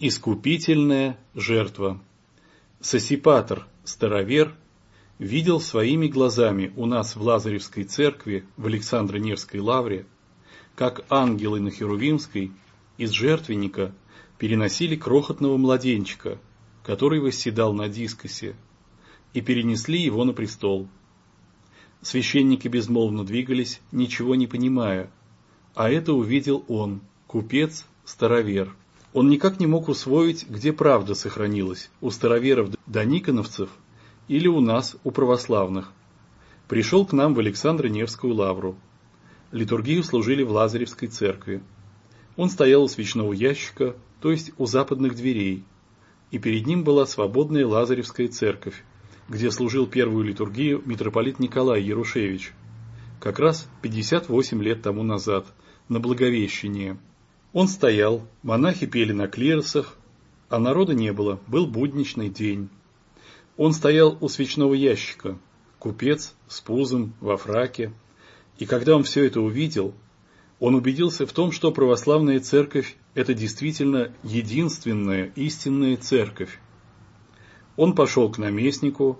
Искупительная жертва. Сосипатор, старовер, видел своими глазами у нас в Лазаревской церкви в Александро-Невской лавре, как ангелы на Херувимской из жертвенника переносили крохотного младенчика, который восседал на дискосе, и перенесли его на престол. Священники безмолвно двигались, ничего не понимая, а это увидел он, купец, старовер. Он никак не мог усвоить, где правда сохранилась, у староверов до никоновцев или у нас, у православных. Пришел к нам в Александро-Невскую лавру. Литургию служили в Лазаревской церкви. Он стоял у свечного ящика, то есть у западных дверей, и перед ним была свободная Лазаревская церковь, где служил первую литургию митрополит Николай Ярушевич, как раз 58 лет тому назад, на Благовещение. Он стоял, монахи пели на клиросах, а народа не было, был будничный день. Он стоял у свечного ящика, купец с пузом, во фраке, и когда он все это увидел, он убедился в том, что православная церковь – это действительно единственная истинная церковь. Он пошел к наместнику,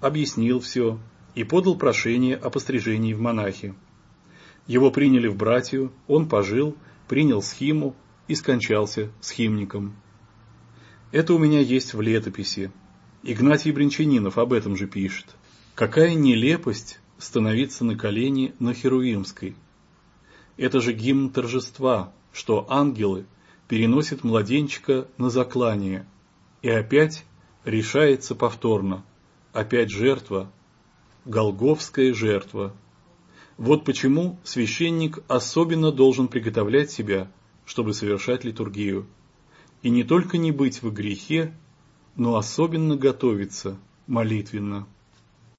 объяснил все и подал прошение о пострижении в монахи. Его приняли в братью, он пожил принял схиму и скончался схимником. Это у меня есть в летописи. Игнатий Бринчанинов об этом же пишет. Какая нелепость становиться на колени на Херувимской. Это же гимн торжества, что ангелы переносят младенчика на заклание. И опять решается повторно. Опять жертва. Голговская жертва. Вот почему священник особенно должен приготовлять себя, чтобы совершать литургию. И не только не быть в грехе, но особенно готовиться молитвенно.